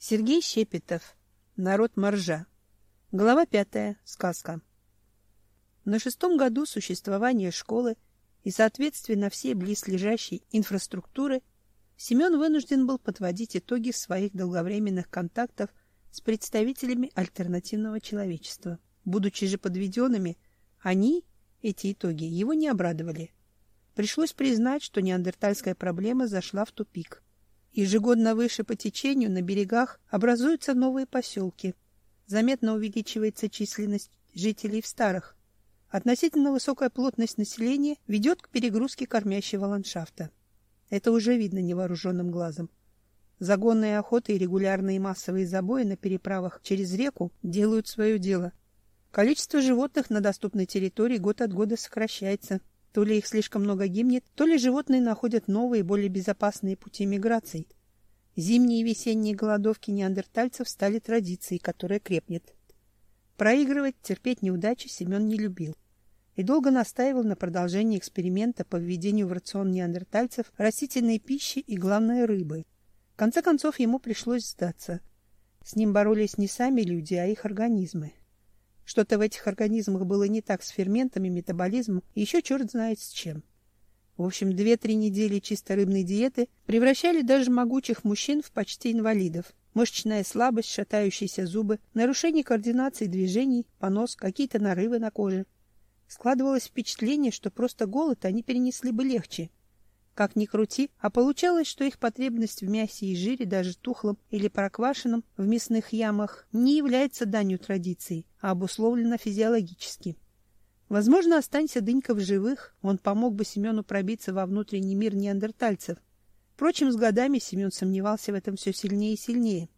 Сергей Щепетов. Народ Моржа. Глава пятая. Сказка. На шестом году существования школы и, соответственно, всей близлежащей инфраструктуры Семен вынужден был подводить итоги своих долговременных контактов с представителями альтернативного человечества. Будучи же подведенными, они, эти итоги, его не обрадовали. Пришлось признать, что неандертальская проблема зашла в тупик – Ежегодно выше по течению на берегах образуются новые поселки. Заметно увеличивается численность жителей в старых. Относительно высокая плотность населения ведет к перегрузке кормящего ландшафта. Это уже видно невооруженным глазом. Загонные охоты и регулярные массовые забои на переправах через реку делают свое дело. Количество животных на доступной территории год от года сокращается. То ли их слишком много гибнет, то ли животные находят новые, более безопасные пути миграции. Зимние и весенние голодовки неандертальцев стали традицией, которая крепнет. Проигрывать, терпеть неудачи Семен не любил и долго настаивал на продолжении эксперимента по введению в рацион неандертальцев растительной пищи и, главное, рыбы. В конце концов, ему пришлось сдаться. С ним боролись не сами люди, а их организмы. Что-то в этих организмах было не так с ферментами, метаболизмом еще черт знает с чем. В общем, две-три недели чисто рыбной диеты превращали даже могучих мужчин в почти инвалидов. Мышечная слабость, шатающиеся зубы, нарушение координации движений, понос, какие-то нарывы на коже. Складывалось впечатление, что просто голод они перенесли бы легче, как ни крути, а получалось, что их потребность в мясе и жире, даже тухлом или проквашенном в мясных ямах, не является данью традиции, а обусловлена физиологически. Возможно, останься Дынька в живых, он помог бы Семену пробиться во внутренний мир неандертальцев. Впрочем, с годами Семен сомневался в этом все сильнее и сильнее.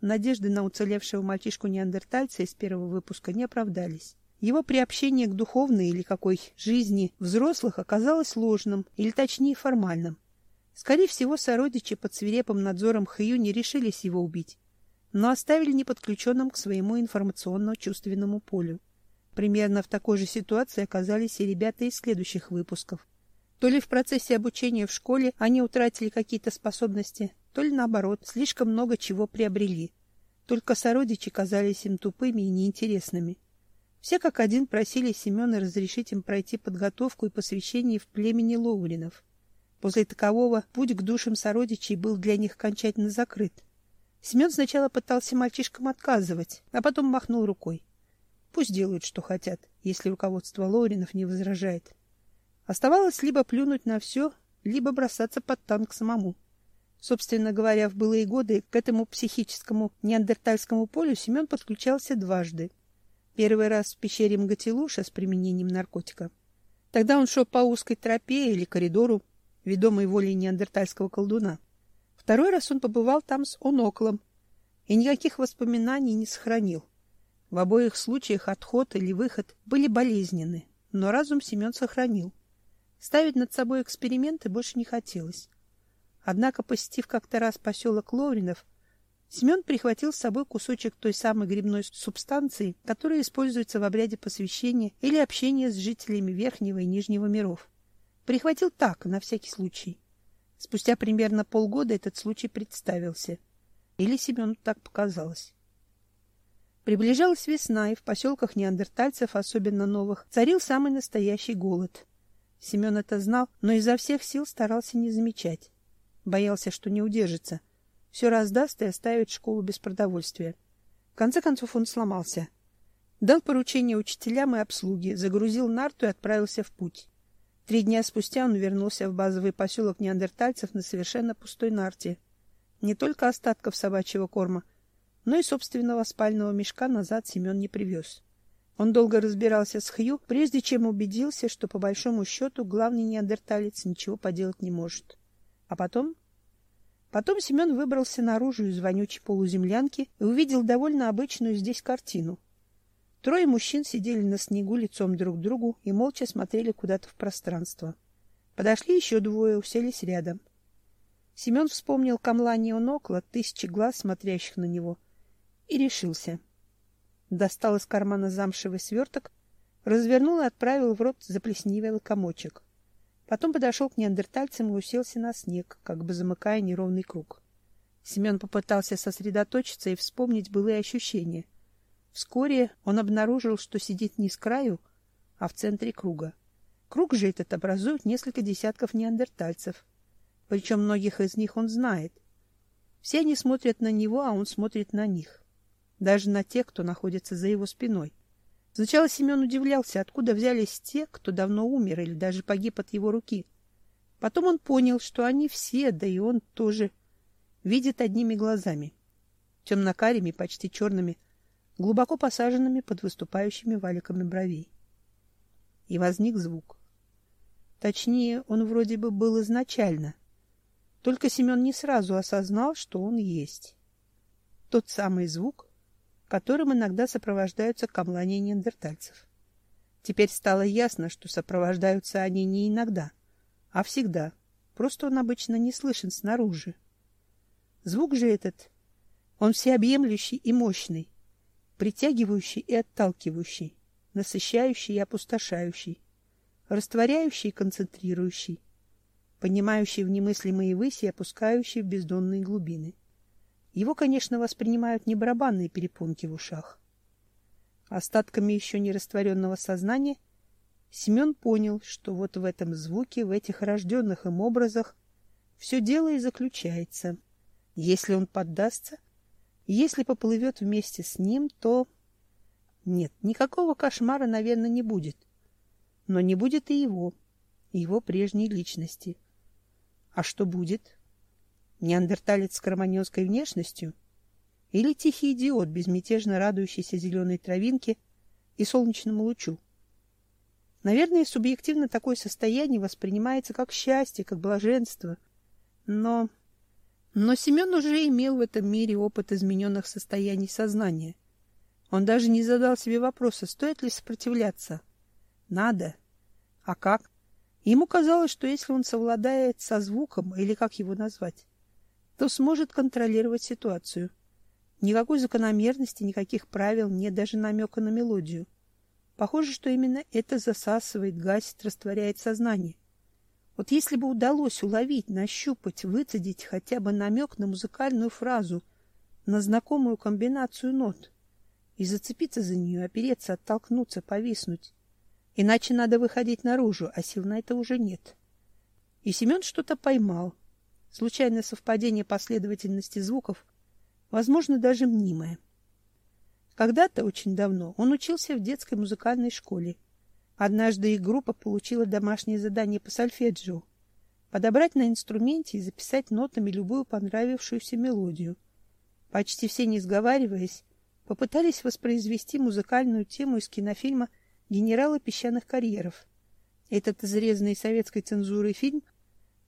Надежды на уцелевшего мальчишку-неандертальца из первого выпуска не оправдались. Его приобщение к духовной или какой жизни взрослых оказалось ложным, или точнее формальным. Скорее всего, сородичи под свирепым надзором Хью не решились его убить, но оставили неподключенным к своему информационно-чувственному полю. Примерно в такой же ситуации оказались и ребята из следующих выпусков. То ли в процессе обучения в школе они утратили какие-то способности, то ли наоборот, слишком много чего приобрели. Только сородичи казались им тупыми и неинтересными. Все как один просили Семена разрешить им пройти подготовку и посвящение в племени Лоуринов. После такового путь к душам сородичей был для них окончательно закрыт. Семен сначала пытался мальчишкам отказывать, а потом махнул рукой. Пусть делают, что хотят, если руководство Лоуринов не возражает. Оставалось либо плюнуть на все, либо бросаться под танк самому. Собственно говоря, в былые годы к этому психическому неандертальскому полю Семен подключался дважды — Первый раз в пещере Мгатилуша с применением наркотика. Тогда он шел по узкой тропе или коридору, ведомой волей неандертальского колдуна. Второй раз он побывал там с оноклом и никаких воспоминаний не сохранил. В обоих случаях отход или выход были болезненны, но разум Семен сохранил. Ставить над собой эксперименты больше не хотелось. Однако, посетив как-то раз поселок Лоуринов, Семен прихватил с собой кусочек той самой грибной субстанции, которая используется в обряде посвящения или общения с жителями Верхнего и Нижнего миров. Прихватил так, на всякий случай. Спустя примерно полгода этот случай представился. Или Семену так показалось. Приближалась весна, и в поселках неандертальцев, особенно новых, царил самый настоящий голод. Семен это знал, но изо всех сил старался не замечать. Боялся, что не удержится — все раздаст и оставит школу без продовольствия. В конце концов он сломался. Дал поручение учителям и обслуге, загрузил нарту и отправился в путь. Три дня спустя он вернулся в базовый поселок неандертальцев на совершенно пустой нарте. Не только остатков собачьего корма, но и собственного спального мешка назад Семен не привез. Он долго разбирался с Хью, прежде чем убедился, что по большому счету главный неандерталец ничего поделать не может. А потом Потом Семен выбрался наружу из вонючей полуземлянки и увидел довольно обычную здесь картину. Трое мужчин сидели на снегу лицом друг к другу и молча смотрели куда-то в пространство. Подошли еще двое, уселись рядом. Семен вспомнил камлание Онокла, тысячи глаз, смотрящих на него, и решился. Достал из кармана замшевый сверток, развернул и отправил в рот заплесневелый комочек. Потом подошел к неандертальцам и уселся на снег, как бы замыкая неровный круг. Семен попытался сосредоточиться и вспомнить былые ощущения. Вскоре он обнаружил, что сидит не с краю, а в центре круга. Круг же этот образует несколько десятков неандертальцев. Причем многих из них он знает. Все они смотрят на него, а он смотрит на них. Даже на тех, кто находится за его спиной. Сначала Семен удивлялся, откуда взялись те, кто давно умер или даже погиб от его руки. Потом он понял, что они все, да и он тоже, видят одними глазами. Темно-карими, почти черными, глубоко посаженными под выступающими валиками бровей. И возник звук. Точнее, он вроде бы был изначально. Только Семен не сразу осознал, что он есть. Тот самый звук, которым иногда сопровождаются камлания неандертальцев. Теперь стало ясно, что сопровождаются они не иногда, а всегда. Просто он обычно не слышен снаружи. Звук же этот, он всеобъемлющий и мощный, притягивающий и отталкивающий, насыщающий и опустошающий, растворяющий и концентрирующий, понимающий в немыслимые выси и опускающий в бездонные глубины. Его, конечно, воспринимают не барабанные перепонки в ушах. Остатками еще не растворенного сознания Семен понял, что вот в этом звуке, в этих рожденных им образах все дело и заключается. Если он поддастся, если поплывет вместе с ним, то... Нет, никакого кошмара, наверное, не будет. Но не будет и его, его прежней личности. А что будет? Неандерталец с кроманьонской внешностью? Или тихий идиот, безмятежно радующийся зеленой травинке и солнечному лучу? Наверное, субъективно такое состояние воспринимается как счастье, как блаженство. Но... Но Семен уже имел в этом мире опыт измененных состояний сознания. Он даже не задал себе вопроса, стоит ли сопротивляться. Надо. А как? Ему казалось, что если он совладает со звуком, или как его назвать, то сможет контролировать ситуацию. Никакой закономерности, никаких правил, нет даже намека на мелодию. Похоже, что именно это засасывает, гасит, растворяет сознание. Вот если бы удалось уловить, нащупать, выцедить хотя бы намек на музыкальную фразу, на знакомую комбинацию нот, и зацепиться за нее, опереться, оттолкнуться, повиснуть. Иначе надо выходить наружу, а сил на это уже нет. И Семен что-то поймал, случайное совпадение последовательности звуков, возможно, даже мнимое. Когда-то, очень давно, он учился в детской музыкальной школе. Однажды их группа получила домашнее задание по сольфеджио подобрать на инструменте и записать нотами любую понравившуюся мелодию. Почти все, не сговариваясь, попытались воспроизвести музыкальную тему из кинофильма «Генералы песчаных карьеров». Этот изрезанный советской цензурой фильм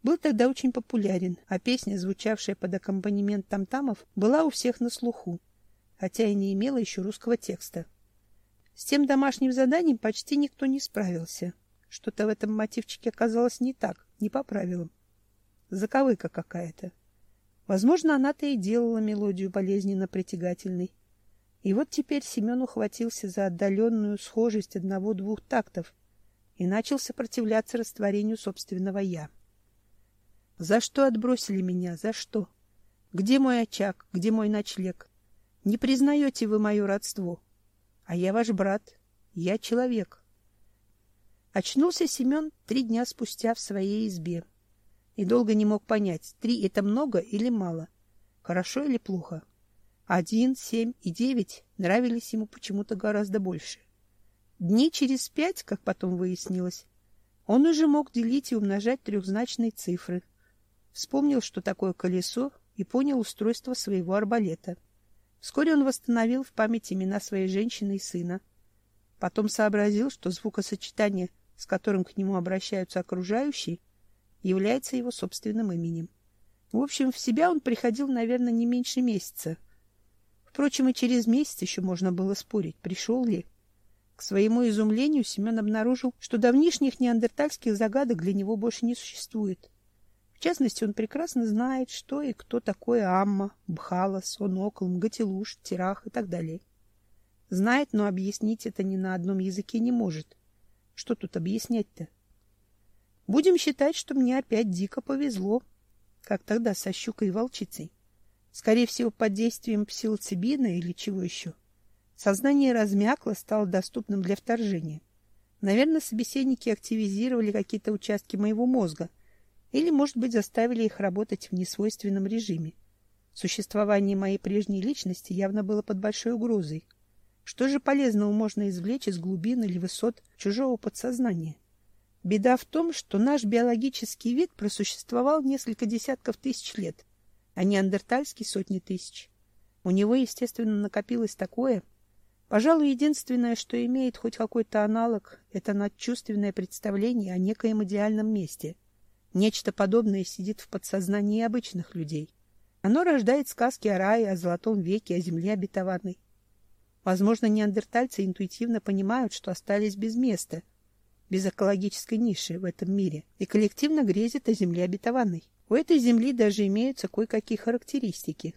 был тогда очень популярен, а песня, звучавшая под аккомпанемент тамтамов, была у всех на слуху, хотя и не имела еще русского текста. С тем домашним заданием почти никто не справился. Что-то в этом мотивчике оказалось не так, не по правилам. Заковыка какая-то. Возможно, она-то и делала мелодию болезненно притягательной. И вот теперь Семен ухватился за отдаленную схожесть одного-двух тактов и начал сопротивляться растворению собственного «я». За что отбросили меня? За что? Где мой очаг? Где мой ночлег? Не признаете вы мое родство? А я ваш брат. Я человек. Очнулся Семен три дня спустя в своей избе. И долго не мог понять, три — это много или мало, хорошо или плохо. Один, семь и девять нравились ему почему-то гораздо больше. Дни через пять, как потом выяснилось, он уже мог делить и умножать трехзначные цифры — вспомнил, что такое колесо, и понял устройство своего арбалета. Вскоре он восстановил в памяти имена своей женщины и сына. Потом сообразил, что звукосочетание, с которым к нему обращаются окружающие, является его собственным именем. В общем, в себя он приходил, наверное, не меньше месяца. Впрочем, и через месяц еще можно было спорить, пришел ли. К своему изумлению Семен обнаружил, что давнишних неандертальских загадок для него больше не существует. В частности, он прекрасно знает, что и кто такое Амма, Бхалас, Онокл, Мгатилуш, Тирах и так далее. Знает, но объяснить это ни на одном языке не может. Что тут объяснять-то? Будем считать, что мне опять дико повезло, как тогда со щукой и волчицей. скорее всего, под действием псилоцибина или чего еще. Сознание размякло, стало доступным для вторжения. Наверное, собеседники активизировали какие-то участки моего мозга или, может быть, заставили их работать в несвойственном режиме. Существование моей прежней личности явно было под большой угрозой. Что же полезного можно извлечь из глубин или высот чужого подсознания? Беда в том, что наш биологический вид просуществовал несколько десятков тысяч лет, а неандертальский — сотни тысяч. У него, естественно, накопилось такое. Пожалуй, единственное, что имеет хоть какой-то аналог, это надчувственное представление о некоем идеальном месте. Нечто подобное сидит в подсознании обычных людей. Оно рождает сказки о рае, о золотом веке, о земле обетованной. Возможно, неандертальцы интуитивно понимают, что остались без места — без экологической ниши в этом мире и коллективно грезит о земле обетованной. У этой земли даже имеются кое-какие характеристики.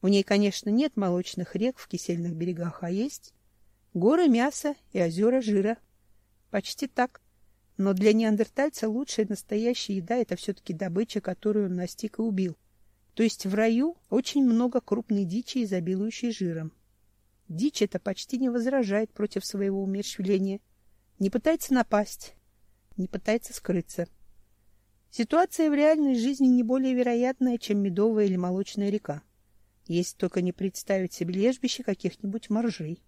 У ней, конечно, нет молочных рек в кисельных берегах, а есть горы мяса и озера жира. Почти так. Но для неандертальца лучшая настоящая еда — это все-таки добыча, которую он настиг и убил. То есть в раю очень много крупной дичи, изобилующей жиром. Дичь это почти не возражает против своего умерщвления — не пытается напасть, не пытается скрыться. Ситуация в реальной жизни не более вероятная, чем медовая или молочная река. Есть только не представить себе лежбище каких-нибудь моржей.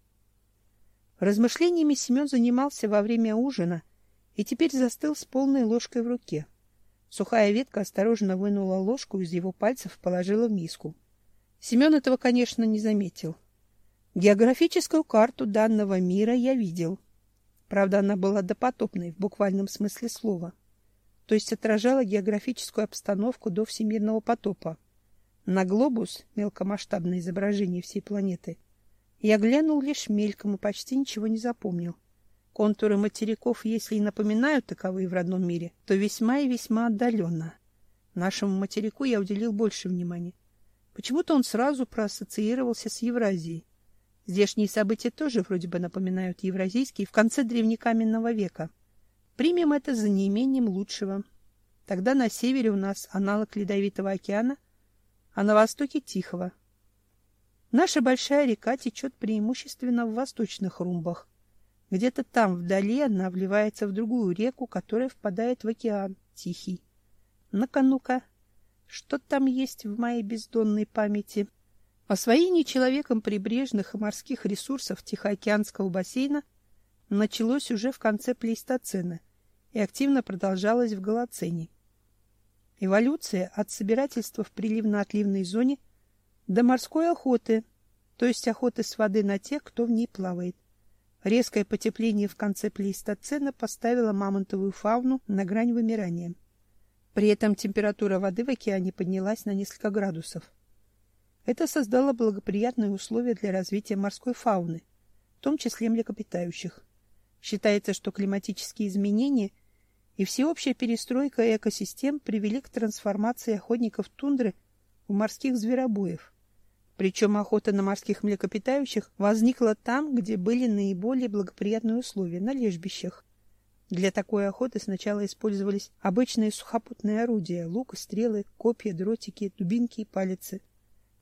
Размышлениями Семен занимался во время ужина и теперь застыл с полной ложкой в руке. Сухая ветка осторожно вынула ложку из его пальцев, положила в миску. Семен этого, конечно, не заметил. Географическую карту данного мира я видел. Правда, она была допотопной в буквальном смысле слова, то есть отражала географическую обстановку до всемирного потопа. На глобус, мелкомасштабное изображение всей планеты, я глянул лишь мельком и почти ничего не запомнил. Контуры материков, если и напоминают таковые в родном мире, то весьма и весьма отдаленно. Нашему материку я уделил больше внимания. Почему-то он сразу проассоциировался с Евразией. Здешние события тоже вроде бы напоминают евразийские в конце древнекаменного века. Примем это за неимением лучшего. Тогда на севере у нас аналог Ледовитого океана, а на востоке Тихого. Наша большая река течет преимущественно в восточных румбах. Где-то там вдали она вливается в другую реку, которая впадает в океан Тихий. Ну-ка, что там есть в моей бездонной памяти? Освоение человеком прибрежных и морских ресурсов Тихоокеанского бассейна началось уже в конце плейстоцена и активно продолжалось в Голоцене. Эволюция от собирательства в приливно-отливной зоне до морской охоты, то есть охоты с воды на тех, кто в ней плавает. Резкое потепление в конце плейстоцена поставило мамонтовую фауну на грань вымирания. При этом температура воды в океане поднялась на несколько градусов. Это создало благоприятные условия для развития морской фауны, в том числе млекопитающих. Считается, что климатические изменения и всеобщая перестройка экосистем привели к трансформации охотников тундры в морских зверобоев. Причем охота на морских млекопитающих возникла там, где были наиболее благоприятные условия, на лежбищах. Для такой охоты сначала использовались обычные сухопутные орудия – лук, стрелы, копья, дротики, дубинки и палицы –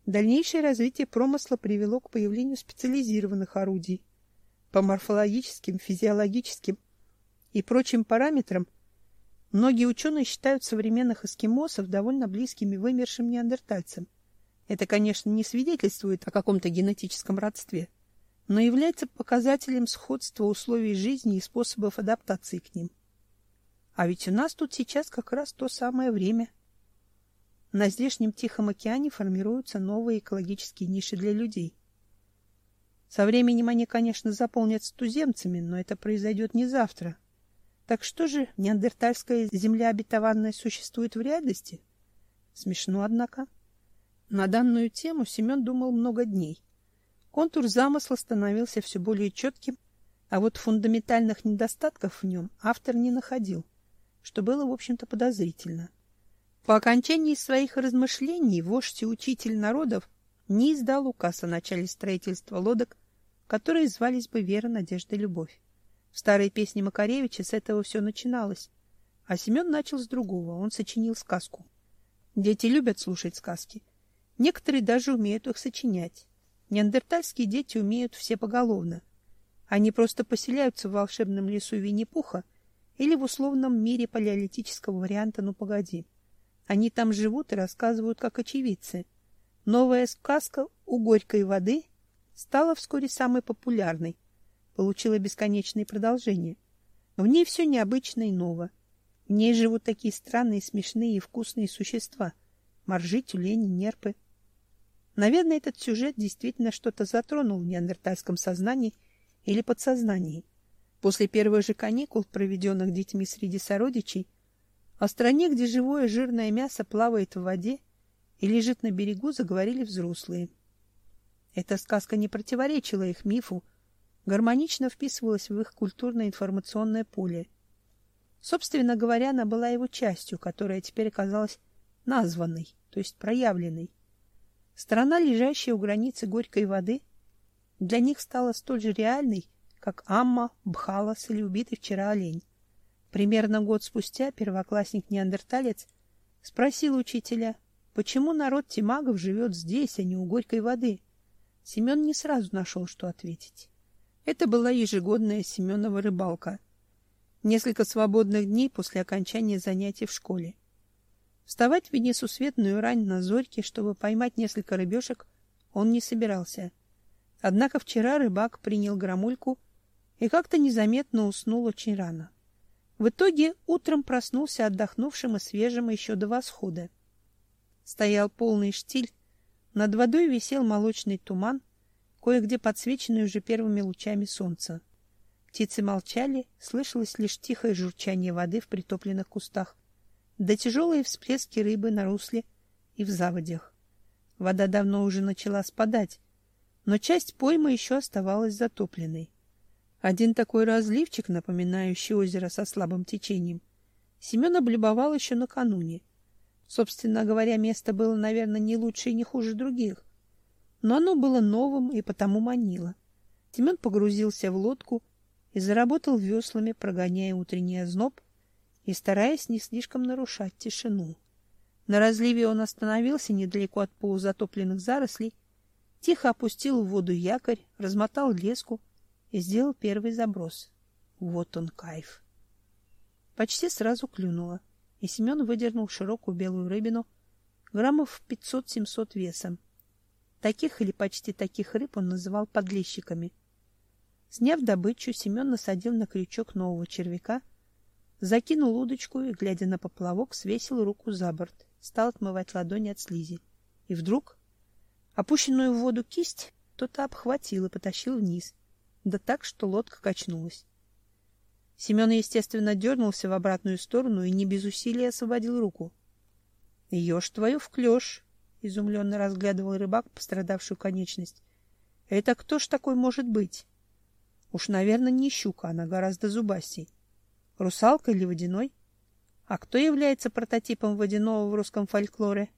Дальнейшее развитие промысла привело к появлению специализированных орудий. По морфологическим, физиологическим и прочим параметрам многие ученые считают современных эскимосов довольно близкими вымершим неандертальцам. Это, конечно, не свидетельствует о каком-то генетическом родстве, но является показателем сходства условий жизни и способов адаптации к ним. А ведь у нас тут сейчас как раз то самое время – на здешнем Тихом океане формируются новые экологические ниши для людей. Со временем они, конечно, заполнятся туземцами, но это произойдет не завтра. Так что же, неандертальская земля обетованная существует в реальности? Смешно, однако. На данную тему Семен думал много дней. Контур замысла становился все более четким, а вот фундаментальных недостатков в нем автор не находил, что было, в общем-то, подозрительно. По окончании своих размышлений вождь и учитель народов не издал указ о начале строительства лодок, которые звались бы Вера, Надежда, Любовь. В старой песне Макаревича с этого все начиналось, а Семен начал с другого, он сочинил сказку. Дети любят слушать сказки, Некоторые даже умеют их сочинять. Неандертальские дети умеют все поголовно. Они просто поселяются в волшебном лесу Винни-Пуха или в условном мире палеолитического варианта «Ну, погоди». Они там живут и рассказывают как очевидцы. Новая сказка «У горькой воды» стала вскоре самой популярной, получила бесконечные продолжения. В ней все необычно и ново. В ней живут такие странные, смешные и вкусные существа. Моржи, тюлени, нерпы. Наверное, этот сюжет действительно что-то затронул в неандертальском сознании или подсознании. После первых же каникул, проведенных детьми среди сородичей, о стране, где живое жирное мясо плавает в воде и лежит на берегу, заговорили взрослые. Эта сказка не противоречила их мифу, гармонично вписывалась в их культурно-информационное поле. Собственно говоря, она была его частью, которая теперь оказалась названной, то есть проявленной. Страна, лежащая у границы горькой воды, для них стала столь же реальной, как Амма, Бхалас или убитый вчера олень. Примерно год спустя первоклассник-неандерталец спросил учителя, почему народ Тимагов живет здесь, а не у горькой воды. Семен не сразу нашел, что ответить. Это была ежегодная Семенова рыбалка. Несколько свободных дней после окончания занятий в школе. Вставать в несусветную рань на зорьке, чтобы поймать несколько рыбешек, он не собирался. Однако вчера рыбак принял громульку и как-то незаметно уснул очень рано. В итоге утром проснулся отдохнувшим и свежим еще до восхода. Стоял полный штиль, над водой висел молочный туман, кое-где подсвеченный уже первыми лучами солнца. Птицы молчали, слышалось лишь тихое журчание воды в притопленных кустах, да тяжелые всплески рыбы на русле и в заводях. Вода давно уже начала спадать, но часть поймы еще оставалась затопленной. Один такой разливчик, напоминающий озеро со слабым течением, Семен облюбовал еще накануне. Собственно говоря, место было, наверное, не лучше и не хуже других, но оно было новым и потому манило. Семен погрузился в лодку и заработал веслами, прогоняя утренний озноб и стараясь не слишком нарушать тишину. На разливе он остановился недалеко от полузатопленных зарослей, тихо опустил в воду якорь, размотал леску и сделал первый заброс. Вот он кайф. Почти сразу клюнуло, и Семен выдернул широкую белую рыбину, граммов 500-700 весом. Таких или почти таких рыб он называл подлещиками. Сняв добычу, Семен насадил на крючок нового червяка, закинул удочку и, глядя на поплавок, свесил руку за борт, стал отмывать ладони от слизи. И вдруг опущенную в воду кисть кто-то обхватил и потащил вниз да так, что лодка качнулась. Семен, естественно, дернулся в обратную сторону и не без усилия освободил руку. — Ешь твою вклешь, — изумленно разглядывал рыбак пострадавшую конечность. — Это кто ж такой может быть? Уж, наверное, не щука, она гораздо зубастей. Русалка или водяной? А кто является прототипом водяного в русском фольклоре?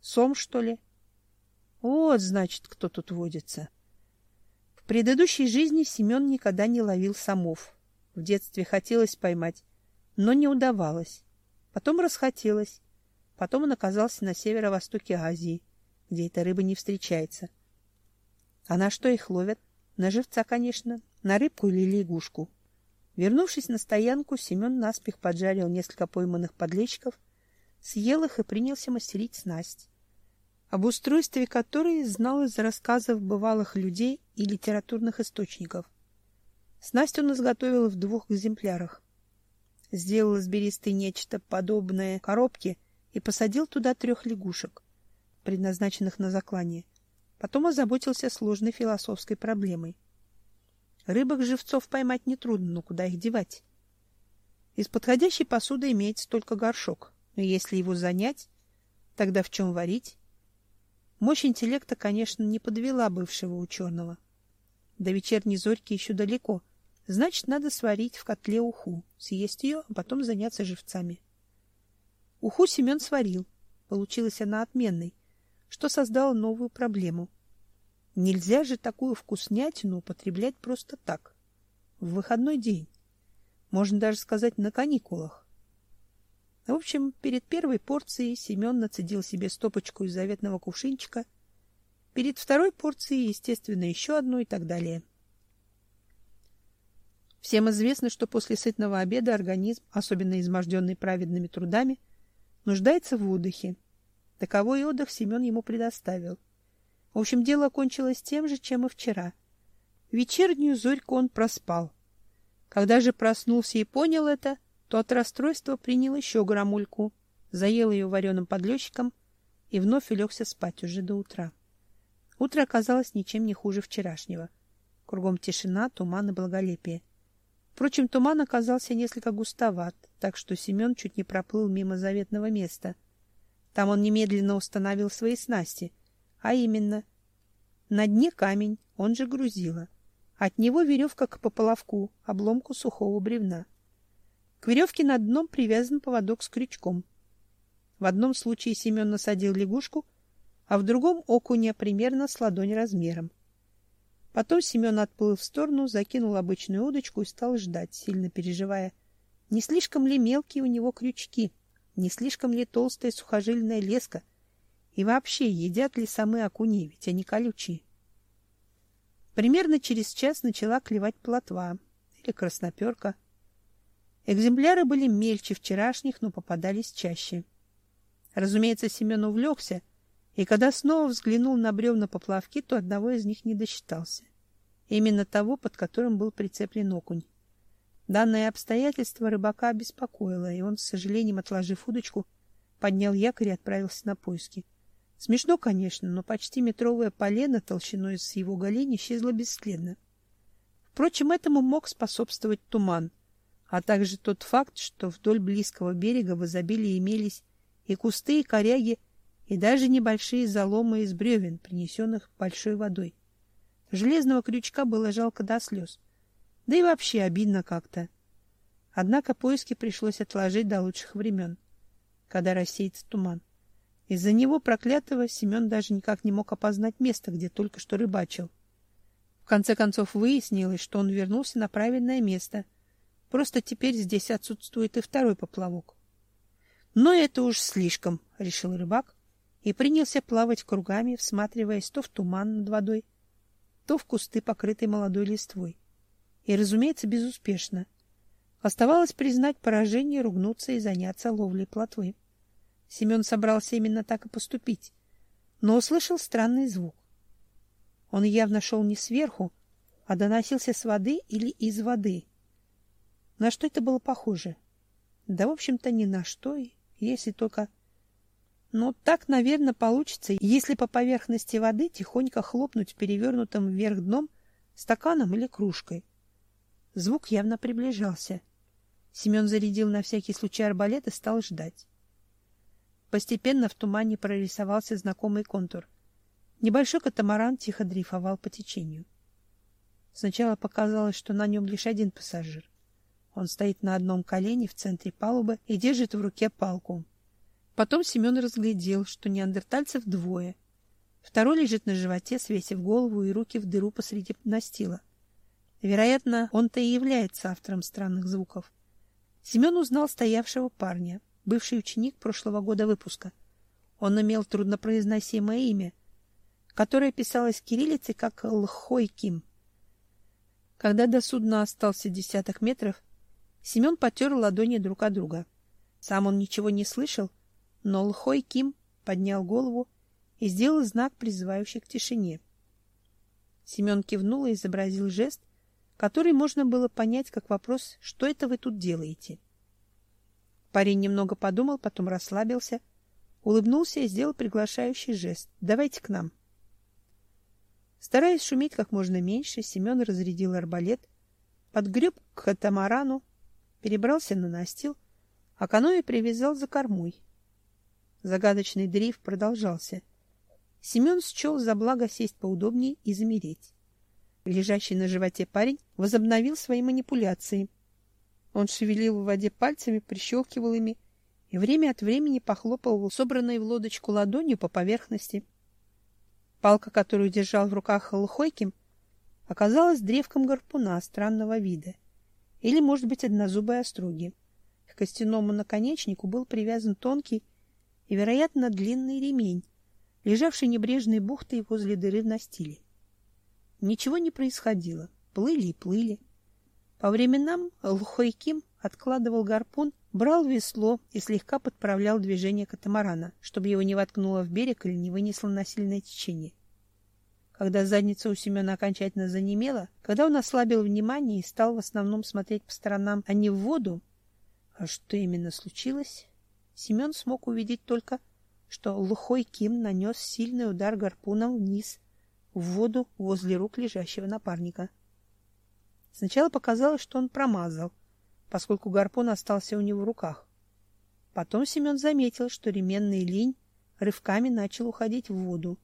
Сом, что ли? Вот, значит, кто тут водится. — предыдущей жизни Семен никогда не ловил самов. В детстве хотелось поймать, но не удавалось. Потом расхотелось. Потом он оказался на северо-востоке Азии, где эта рыба не встречается. А на что их ловят? На живца, конечно, на рыбку или лягушку. Вернувшись на стоянку, Семен наспех поджарил несколько пойманных подлещиков, съел их и принялся мастерить снасть об устройстве которой знал из рассказов бывалых людей и литературных источников. Снасть он изготовил в двух экземплярах. Сделал из бересты нечто подобное коробке и посадил туда трех лягушек, предназначенных на заклание. Потом озаботился сложной философской проблемой. Рыбок-живцов поймать нетрудно, но куда их девать? Из подходящей посуды имеется только горшок, но если его занять, тогда в чем варить? Мощь интеллекта, конечно, не подвела бывшего ученого. До вечерней зорьки еще далеко, значит, надо сварить в котле уху, съесть ее, а потом заняться живцами. Уху Семен сварил. Получилась она отменной, что создало новую проблему. Нельзя же такую вкуснятину употреблять просто так, в выходной день. Можно даже сказать, на каникулах. В общем, перед первой порцией Семен нацедил себе стопочку из заветного кувшинчика, перед второй порцией, естественно, еще одну и так далее. Всем известно, что после сытного обеда организм, особенно изможденный праведными трудами, нуждается в отдыхе. Таковой отдых Семен ему предоставил. В общем, дело кончилось тем же, чем и вчера. Вечернюю зорьку он проспал. Когда же проснулся и понял это, то от расстройства принял еще грамульку, заел ее вареным подлещиком и вновь улегся спать уже до утра. Утро оказалось ничем не хуже вчерашнего. Кругом тишина, туман и благолепие. Впрочем, туман оказался несколько густоват, так что Семен чуть не проплыл мимо заветного места. Там он немедленно установил свои снасти, а именно на дне камень, он же грузило. От него веревка к пополовку, обломку сухого бревна. К веревке над дном привязан поводок с крючком. В одном случае Семен насадил лягушку, а в другом окуня примерно с ладонь размером. Потом Семен отплыл в сторону, закинул обычную удочку и стал ждать, сильно переживая, не слишком ли мелкие у него крючки, не слишком ли толстая сухожильная леска, и вообще едят ли самые окуни, ведь они колючие. Примерно через час начала клевать плотва или красноперка — Экземпляры были мельче вчерашних, но попадались чаще. Разумеется, Семен увлекся, и когда снова взглянул на бревна поплавки, то одного из них не досчитался. Именно того, под которым был прицеплен окунь. Данное обстоятельство рыбака беспокоило, и он, с сожалением отложив удочку, поднял якорь и отправился на поиски. Смешно, конечно, но почти метровое полено толщиной с его голени исчезло бесследно. Впрочем, этому мог способствовать туман — а также тот факт, что вдоль близкого берега в изобилии имелись и кусты, и коряги, и даже небольшие заломы из бревен, принесенных большой водой. Железного крючка было жалко до слез. Да и вообще обидно как-то. Однако поиски пришлось отложить до лучших времен, когда рассеется туман. Из-за него проклятого Семен даже никак не мог опознать место, где только что рыбачил. В конце концов выяснилось, что он вернулся на правильное место — Просто теперь здесь отсутствует и второй поплавок. Но это уж слишком, решил рыбак и принялся плавать кругами, всматриваясь то в туман над водой, то в кусты, покрытые молодой листвой. И, разумеется, безуспешно. Оставалось признать поражение, ругнуться и заняться ловлей плотвы. Семен собрался именно так и поступить, но услышал странный звук. Он явно шел не сверху, а доносился с воды или из воды. На что это было похоже? Да, в общем-то, ни на что, если только... Но так, наверное, получится, если по поверхности воды тихонько хлопнуть перевернутым вверх дном стаканом или кружкой. Звук явно приближался. Семен зарядил на всякий случай арбалет и стал ждать. Постепенно в тумане прорисовался знакомый контур. Небольшой катамаран тихо дрейфовал по течению. Сначала показалось, что на нем лишь один пассажир. Он стоит на одном колене в центре палубы и держит в руке палку. Потом Семен разглядел, что неандертальцев двое. Второй лежит на животе, свесив голову и руки в дыру посреди настила. Вероятно, он-то и является автором странных звуков. Семен узнал стоявшего парня, бывший ученик прошлого года выпуска. Он имел труднопроизносимое имя, которое писалось кириллицей как Лхой Ким. Когда до судна остался десяток метров, Семен потер ладони друг от друга. Сам он ничего не слышал, но Лхой Ким поднял голову и сделал знак, призывающий к тишине. Семен кивнул и изобразил жест, который можно было понять как вопрос «Что это вы тут делаете?». Парень немного подумал, потом расслабился, улыбнулся и сделал приглашающий жест «Давайте к нам». Стараясь шуметь как можно меньше, Семен разрядил арбалет, подгреб к катамарану, перебрался на настил, а каноэ привязал за кормой. Загадочный дрейф продолжался. Семен счел за благо сесть поудобнее и замереть. Лежащий на животе парень возобновил свои манипуляции. Он шевелил в воде пальцами, прищелкивал ими и время от времени похлопывал собранной в лодочку ладонью по поверхности. Палка, которую держал в руках Лхойким, оказалась древком гарпуна странного вида — или, может быть, однозубой остроги. К костяному наконечнику был привязан тонкий и, вероятно, длинный ремень, лежавший небрежной бухтой возле дыры в настиле. Ничего не происходило. Плыли и плыли. По временам Лхойким откладывал гарпун, брал весло и слегка подправлял движение катамарана, чтобы его не воткнуло в берег или не вынесло на сильное течение. Когда задница у Семена окончательно занемела, когда он ослабил внимание и стал в основном смотреть по сторонам, а не в воду, а что именно случилось, Семен смог увидеть только, что Лухой Ким нанес сильный удар гарпуном вниз, в воду возле рук лежащего напарника. Сначала показалось, что он промазал, поскольку гарпун остался у него в руках. Потом Семен заметил, что ременный линь рывками начал уходить в воду.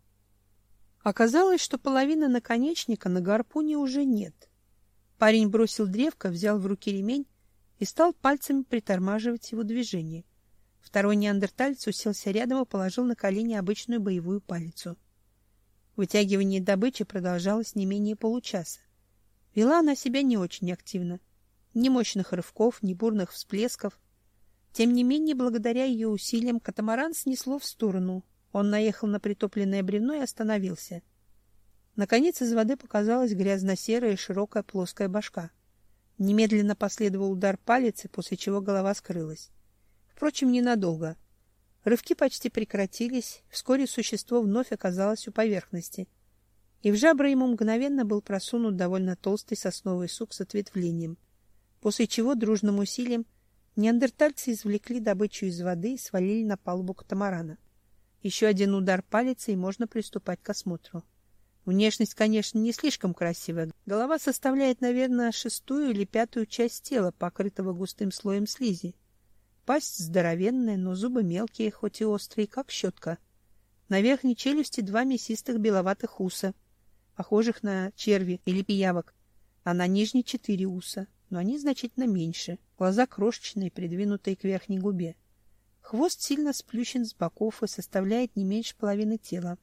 Оказалось, что половины наконечника на гарпуне уже нет. Парень бросил древко, взял в руки ремень и стал пальцами притормаживать его движение. Второй неандерталец уселся рядом и положил на колени обычную боевую палицу. Вытягивание добычи продолжалось не менее получаса. Вела она себя не очень активно. Ни мощных рывков, ни бурных всплесков. Тем не менее, благодаря ее усилиям, катамаран снесло в сторону. Он наехал на притопленное бревно и остановился. Наконец из воды показалась грязно-серая широкая плоская башка. Немедленно последовал удар палицы, после чего голова скрылась. Впрочем, ненадолго. Рывки почти прекратились, вскоре существо вновь оказалось у поверхности и в жабры ему мгновенно был просунут довольно толстый сосновый сук с ответвлением, после чего дружным усилием неандертальцы извлекли добычу из воды и свалили на палубу катамарана. Еще один удар палицей, и можно приступать к осмотру. Внешность, конечно, не слишком красивая. Голова составляет, наверное, шестую или пятую часть тела, покрытого густым слоем слизи. Пасть здоровенная, но зубы мелкие, хоть и острые, как щетка. На верхней челюсти два мясистых беловатых уса — похожих на черви или пиявок, а на нижней четыре уса, но они значительно меньше, глаза крошечные, придвинутые к верхней губе. Хвост сильно сплющен с боков и составляет не меньше половины тела.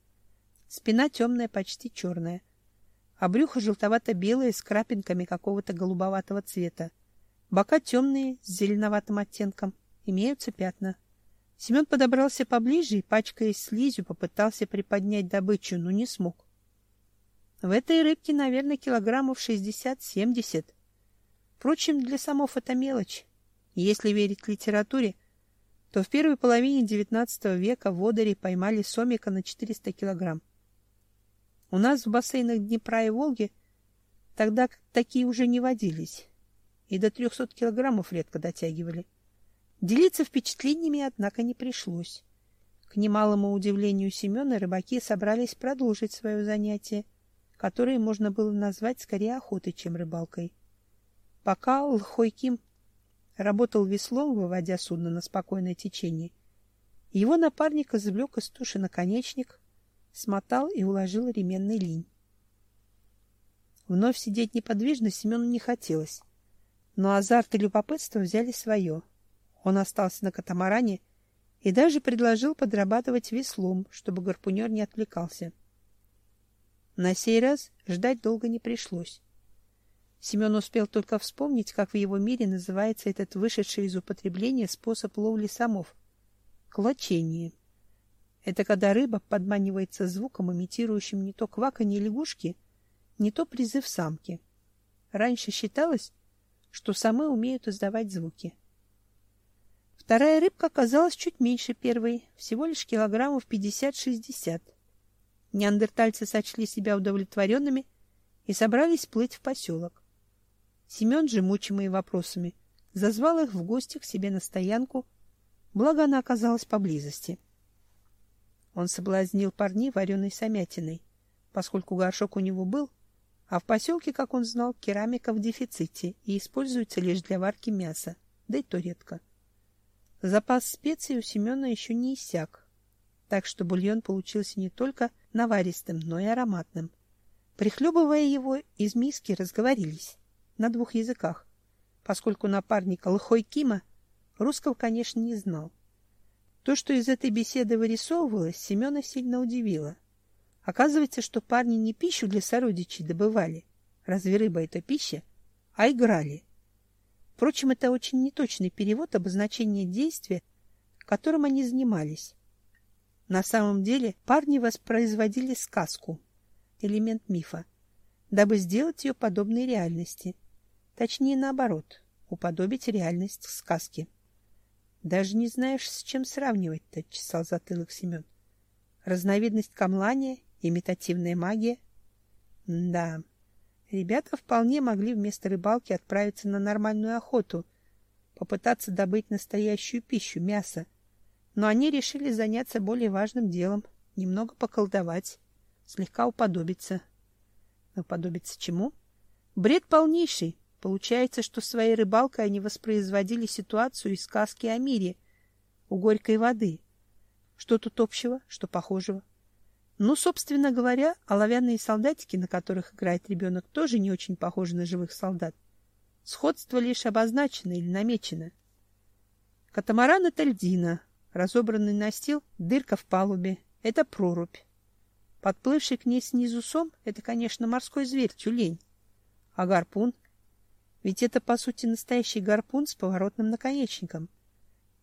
Спина темная, почти черная, а брюхо желтовато-белое с крапинками какого-то голубоватого цвета. Бока темные, с зеленоватым оттенком, имеются пятна. Семен подобрался поближе и, пачкаясь слизью, попытался приподнять добычу, но не смог. В этой рыбке, наверное, килограммов шестьдесят-семьдесят. Впрочем, для самов это мелочь. Если верить литературе, то в первой половине XIX века водори поймали сомика на 400 килограмм. У нас в бассейнах Днепра и Волги тогда такие уже не водились, и до 300 килограммов редко дотягивали. Делиться впечатлениями, однако, не пришлось. К немалому удивлению Семена рыбаки собрались продолжить свое занятие, которые можно было назвать скорее охотой, чем рыбалкой. Пока Лхойким работал веслом, выводя судно на спокойное течение, его напарник извлек из туши наконечник, смотал и уложил ременный линь. Вновь сидеть неподвижно Семену не хотелось, но азарт и любопытство взяли свое. Он остался на катамаране и даже предложил подрабатывать веслом, чтобы гарпунер не отвлекался. На сей раз ждать долго не пришлось. Семен успел только вспомнить, как в его мире называется этот вышедший из употребления способ ловли самов — клочение. Это когда рыба подманивается звуком, имитирующим не то кваканье лягушки, не то призыв самки. Раньше считалось, что самы умеют издавать звуки. Вторая рыбка оказалась чуть меньше первой, всего лишь килограммов пятьдесят-шестьдесят. Неандертальцы сочли себя удовлетворенными и собрались плыть в поселок. Семен же, мучимый вопросами, зазвал их в гости к себе на стоянку, благо она оказалась поблизости. Он соблазнил парней вареной самятиной, поскольку горшок у него был, а в поселке, как он знал, керамика в дефиците и используется лишь для варки мяса, да и то редко. Запас специй у Семена еще не иссяк, так что бульон получился не только наваристым, но и ароматным. Прихлебывая его, из миски разговорились на двух языках, поскольку напарник Лхой Кима русского, конечно, не знал. То, что из этой беседы вырисовывалось, Семена сильно удивило. Оказывается, что парни не пищу для сородичей добывали, разве рыба — это пища, а играли. Впрочем, это очень неточный перевод обозначения действия, которым они занимались. На самом деле парни воспроизводили сказку, элемент мифа, дабы сделать ее подобной реальности. Точнее, наоборот, уподобить реальность сказки. Даже не знаешь, с чем сравнивать-то, чесал затылок Семен. Разновидность камлания, имитативная магия. да, ребята вполне могли вместо рыбалки отправиться на нормальную охоту, попытаться добыть настоящую пищу, мясо. Но они решили заняться более важным делом, немного поколдовать, слегка уподобиться. Уподобиться чему? Бред полнейший. Получается, что своей рыбалкой они воспроизводили ситуацию из сказки о мире у горькой воды. Что тут общего, что похожего? Ну, собственно говоря, оловянные солдатики, на которых играет ребенок, тоже не очень похожи на живых солдат. Сходство лишь обозначено или намечено. Катамаран — это льдина, разобранный настил — дырка в палубе, это прорубь. Подплывший к ней снизу сом — это, конечно, морской зверь, тюлень. А гарпун ведь это, по сути, настоящий гарпун с поворотным наконечником.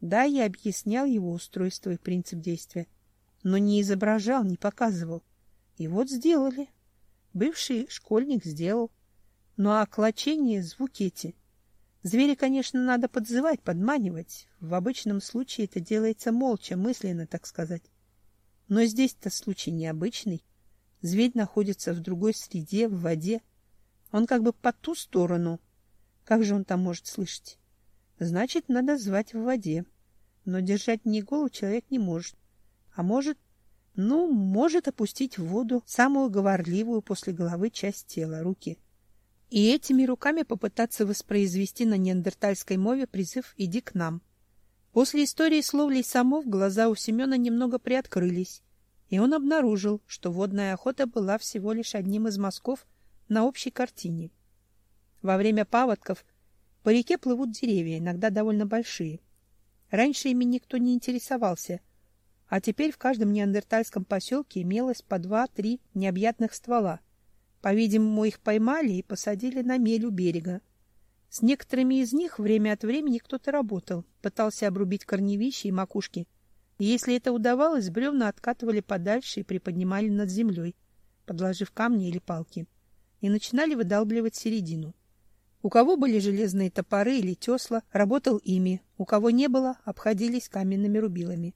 Да, я объяснял его устройство и принцип действия, но не изображал, не показывал. И вот сделали. Бывший школьник сделал. Ну а клочение — звуки эти. Звери, конечно, надо подзывать, подманивать. В обычном случае это делается молча, мысленно, так сказать. Но здесь-то случай необычный. Зверь находится в другой среде, в воде. Он как бы по ту сторону — как же он там может слышать? Значит, надо звать в воде. Но держать не голову человек не может. А может, ну, может опустить в воду самую говорливую после головы часть тела, руки. И этими руками попытаться воспроизвести на неандертальской мове призыв «иди к нам». После истории с ловлей самов глаза у Семена немного приоткрылись, и он обнаружил, что водная охота была всего лишь одним из мазков на общей картине. Во время паводков по реке плывут деревья, иногда довольно большие. Раньше ими никто не интересовался, а теперь в каждом неандертальском поселке имелось по два-три необъятных ствола. По-видимому, их поймали и посадили на мель у берега. С некоторыми из них время от времени кто-то работал, пытался обрубить корневища и макушки. И если это удавалось, бревна откатывали подальше и приподнимали над землей, подложив камни или палки, и начинали выдалбливать середину. У кого были железные топоры или тесла, работал ими, у кого не было, обходились каменными рубилами.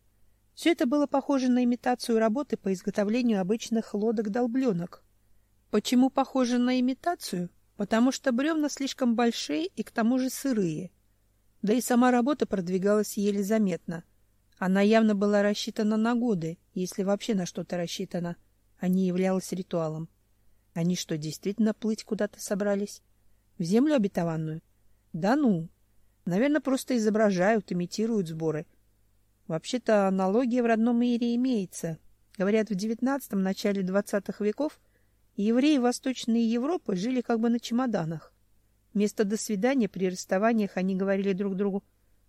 Все это было похоже на имитацию работы по изготовлению обычных лодок-долбленок. Почему похоже на имитацию? Потому что бревна слишком большие и к тому же сырые. Да и сама работа продвигалась еле заметно. Она явно была рассчитана на годы, если вообще на что-то рассчитана, а не являлась ритуалом. Они что, действительно плыть куда-то собрались? В землю обетованную? Да ну. Наверное, просто изображают, имитируют сборы. Вообще-то аналогия в родном мире имеется. Говорят, в девятнадцатом начале двадцатых веков евреи Восточной Европы жили как бы на чемоданах. Вместо «до свидания» при расставаниях они говорили друг другу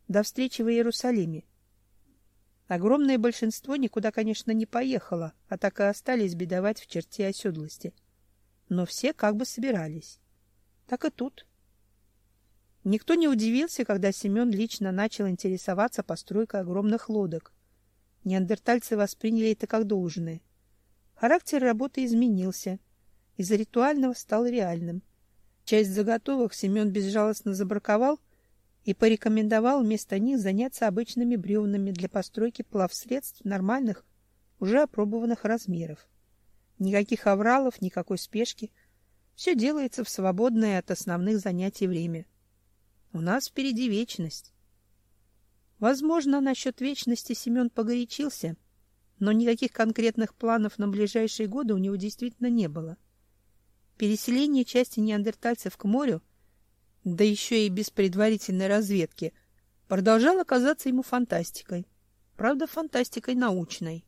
«до встречи в Иерусалиме». Огромное большинство никуда, конечно, не поехало, а так и остались бедовать в черте оседлости. Но все как бы собирались. Так и тут. Никто не удивился, когда Семен лично начал интересоваться постройкой огромных лодок. Неандертальцы восприняли это как должное. Характер работы изменился. Из ритуального стал реальным. Часть заготовок Семен безжалостно забраковал и порекомендовал вместо них заняться обычными бревнами для постройки плавсредств нормальных, уже опробованных размеров. Никаких авралов, никакой спешки — все делается в свободное от основных занятий время. У нас впереди вечность. Возможно, насчет вечности Семен погорячился, но никаких конкретных планов на ближайшие годы у него действительно не было. Переселение части неандертальцев к морю, да еще и без предварительной разведки, продолжало казаться ему фантастикой. Правда, фантастикой научной.